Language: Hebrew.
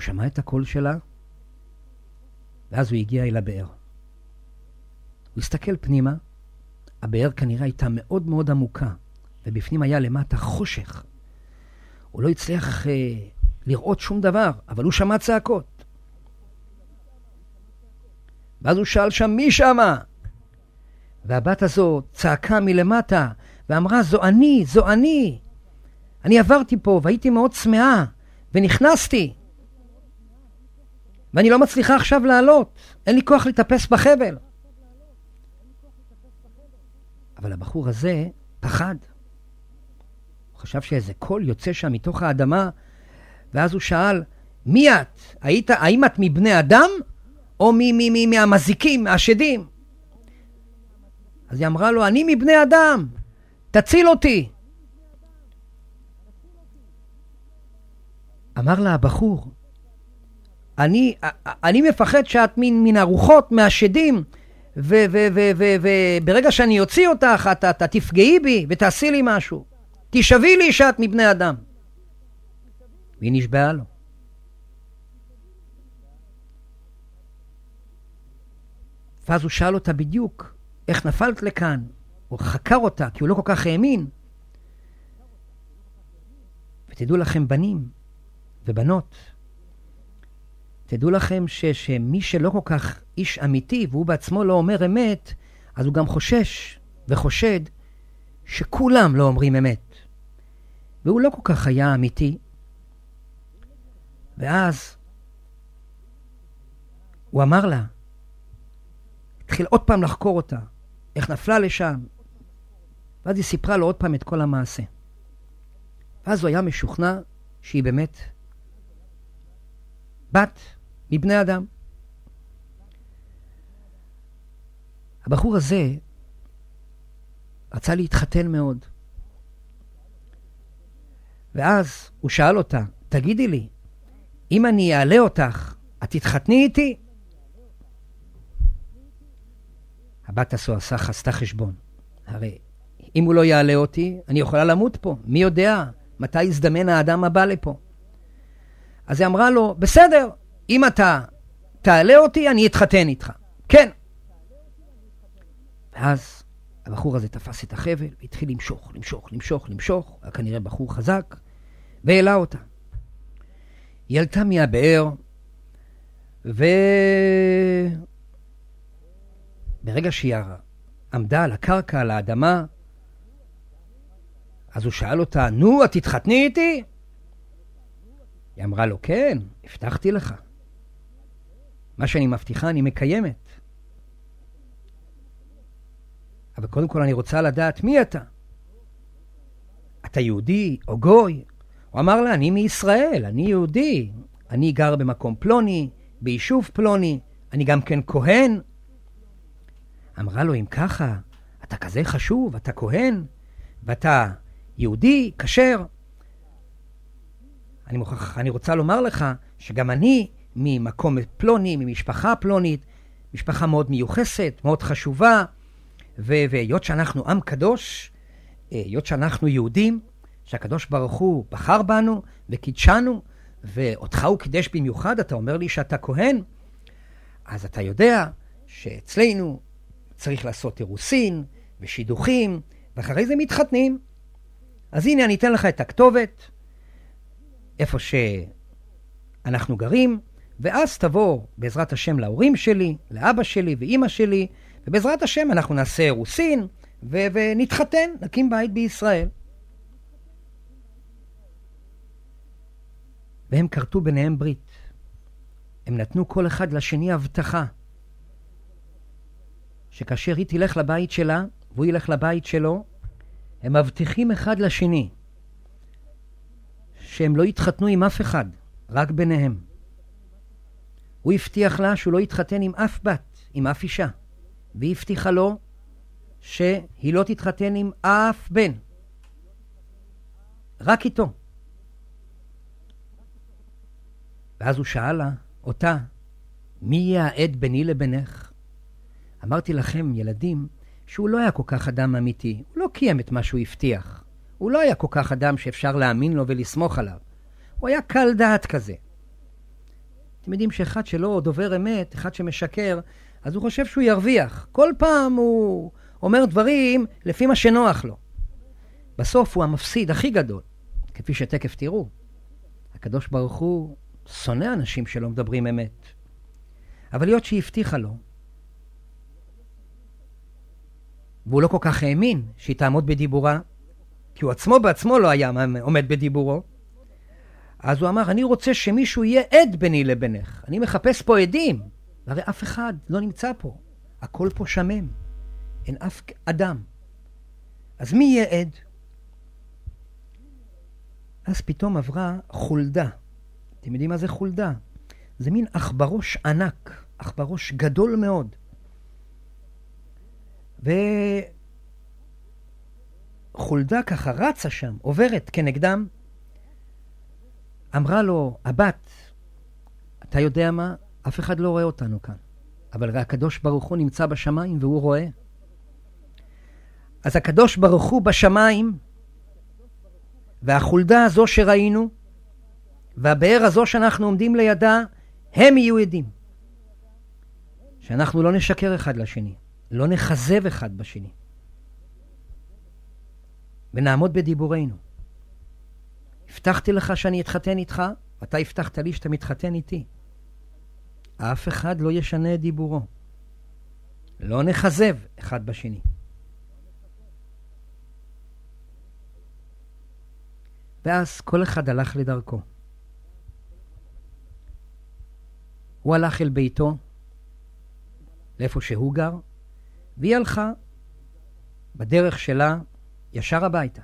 הוא שמע את הקול שלה, ואז הוא הגיע אל הבאר. הוא הסתכל פנימה, הבאר כנראה הייתה מאוד מאוד עמוקה, ובפנים היה למטה חושך. הוא לא הצליח אה, לראות שום דבר, אבל הוא שמע צעקות. ואז הוא שאל שם, מי שמה? והבת הזו צעקה מלמטה, ואמרה, זו אני, זו אני. אני עברתי פה והייתי מאוד צמאה, ונכנסתי. ואני לא מצליחה עכשיו לעלות, אין לי כוח לטפס בחבל. אבל הבחור הזה פחד. הוא חשב שאיזה קול יוצא שם מתוך האדמה, ואז הוא שאל, מי את? היית, האם את מבני אדם או מי, מי, מי, מהמזיקים, מהשדים? אז היא אמרה לו, אני מבני אדם, תציל אותי. אמר לה הבחור, אני, אני מפחד שאת מן, מן הרוחות, מהשדים, וברגע שאני אוציא אותך, את, את, את תפגעי בי ותעשי לי משהו. תשבי לי שאת מבני אדם. והיא נשבעה לו. ואז הוא שאל אותה בדיוק, איך נפלת לכאן? הוא חקר אותה, כי הוא לא כל כך האמין. ותדעו לכם, בנים ובנות, תדעו לכם ש, שמי שלא כל כך איש אמיתי, והוא בעצמו לא אומר אמת, אז הוא גם חושש וחושד שכולם לא אומרים אמת. והוא לא כל כך היה אמיתי. ואז הוא אמר לה, התחיל עוד פעם לחקור אותה, איך נפלה לשם. ואז היא סיפרה לו עוד פעם את כל המעשה. ואז הוא היה משוכנע שהיא באמת בת מבני אדם. הבחור הזה רצה להתחתן מאוד. ואז הוא שאל אותה, תגידי לי, אם אני אעלה אותך, את תתחתני איתי? הבת הסוהסה עשתה חשבון. הרי אם הוא לא יעלה אותי, אני יכולה למות פה. מי יודע מתי יזדמן האדם הבא לפה. אז היא אמרה לו, בסדר, אם אתה תעלה אותי, אני אתחתן איתך. כן. ואז הבחור הזה תפס את החבל והתחיל למשוך, למשוך, למשוך, למשוך, היה כנראה בחור חזק, והעלה אותה. היא עלתה מהבאר, וברגע שהיא עמדה על הקרקע, על האדמה, אז הוא שאל אותה, נו, את תתחתני איתי? היא אמרה לו, כן, הבטחתי לך. מה שאני מבטיחה אני מקיימת. אבל קודם כל אני רוצה לדעת מי אתה. אתה יהודי או גוי? הוא אמר לה, אני מישראל, אני יהודי. אני גר במקום פלוני, ביישוב פלוני, אני גם כן כהן. אמרה לו, אם ככה, אתה כזה חשוב, אתה כהן, ואתה יהודי, כשר. אני, מוכרח, אני רוצה לומר לך שגם אני ממקום פלוני, ממשפחה פלונית, משפחה מאוד מיוחסת, מאוד חשובה, והיות שאנחנו עם קדוש, היות שאנחנו יהודים, שהקדוש ברוך הוא בחר בנו וקידשנו, ואותך הוא קידש במיוחד, אתה אומר לי שאתה כהן, אז אתה יודע שאצלנו צריך לעשות אירוסין ושידוכים, ואחרי זה מתחתנים. אז הנה, אני אתן לך את הכתובת, איפה שאנחנו גרים, ואז תבוא, בעזרת השם, להורים שלי, לאבא שלי ואימא שלי, ובעזרת השם אנחנו נעשה אירוסין, ו- ונתחתן, נקים בית בישראל. והם כרתו ביניהם ברית. הם נתנו כל אחד לשני הבטחה, שכאשר היא תלך לבית שלה, והוא ילך לבית שלו, הם מבטיחים אחד לשני שהם לא יתחתנו עם אף אחד, רק ביניהם. הוא הבטיח לה שהוא לא יתחתן עם אף בת, עם אף אישה, והיא הבטיחה לו שהיא לא תתחתן עם אף בן, רק איתו. ואז הוא שאל לה, אותה, מי יהיה העד ביני לבינך? אמרתי לכם, ילדים, שהוא לא היה כל כך אדם אמיתי. הוא לא קיים את מה שהוא הבטיח. הוא לא היה כל כך אדם שאפשר להאמין לו ולסמוך עליו. הוא היה קל דעת כזה. אתם יודעים שאחד שלא דובר אמת, אחד שמשקר, אז הוא חושב שהוא ירוויח. כל פעם הוא אומר דברים לפי מה שנוח לו. בסוף הוא המפסיד הכי גדול, כפי שתכף תראו. הקדוש ברוך הוא שונא אנשים שלא מדברים אמת. אבל היות שהיא הבטיחה לו, והוא לא כל כך האמין שהיא תעמוד בדיבורה, כי הוא עצמו בעצמו לא היה עומד בדיבורו, אז הוא אמר, אני רוצה שמישהו יהיה עד ביני לבינך. אני מחפש פה עדים. והרי אף אחד לא נמצא פה. הכל פה שמם. אין אף אדם. אז מי יהיה עד? אז פתאום עברה חולדה. אתם יודעים מה זה חולדה? זה מין עכברוש ענק, עכברוש גדול מאוד. וחולדה ככה רצה שם, עוברת כנגדם. אמרה לו, הבת, אתה יודע מה? אף אחד לא רואה אותנו כאן, אבל הקדוש ברוך הוא נמצא בשמיים והוא רואה. אז הקדוש ברוך הוא בשמיים, והחולדה הזו שראינו, והבאר הזו שאנחנו עומדים לידה, הם יהיו עדים. שאנחנו לא נשקר אחד לשני, לא נכזב אחד בשני, ונעמוד בדיבורנו. הבטחתי לך שאני אתחתן איתך, ואתה הבטחת לי שאתה מתחתן איתי. אף אחד לא ישנה את דיבורו. לא נכזב אחד בשני. ואז כל אחד הלך לדרכו. הוא הלך אל ביתו, לאיפה שהוא גר, והיא הלכה בדרך שלה ישר הביתה.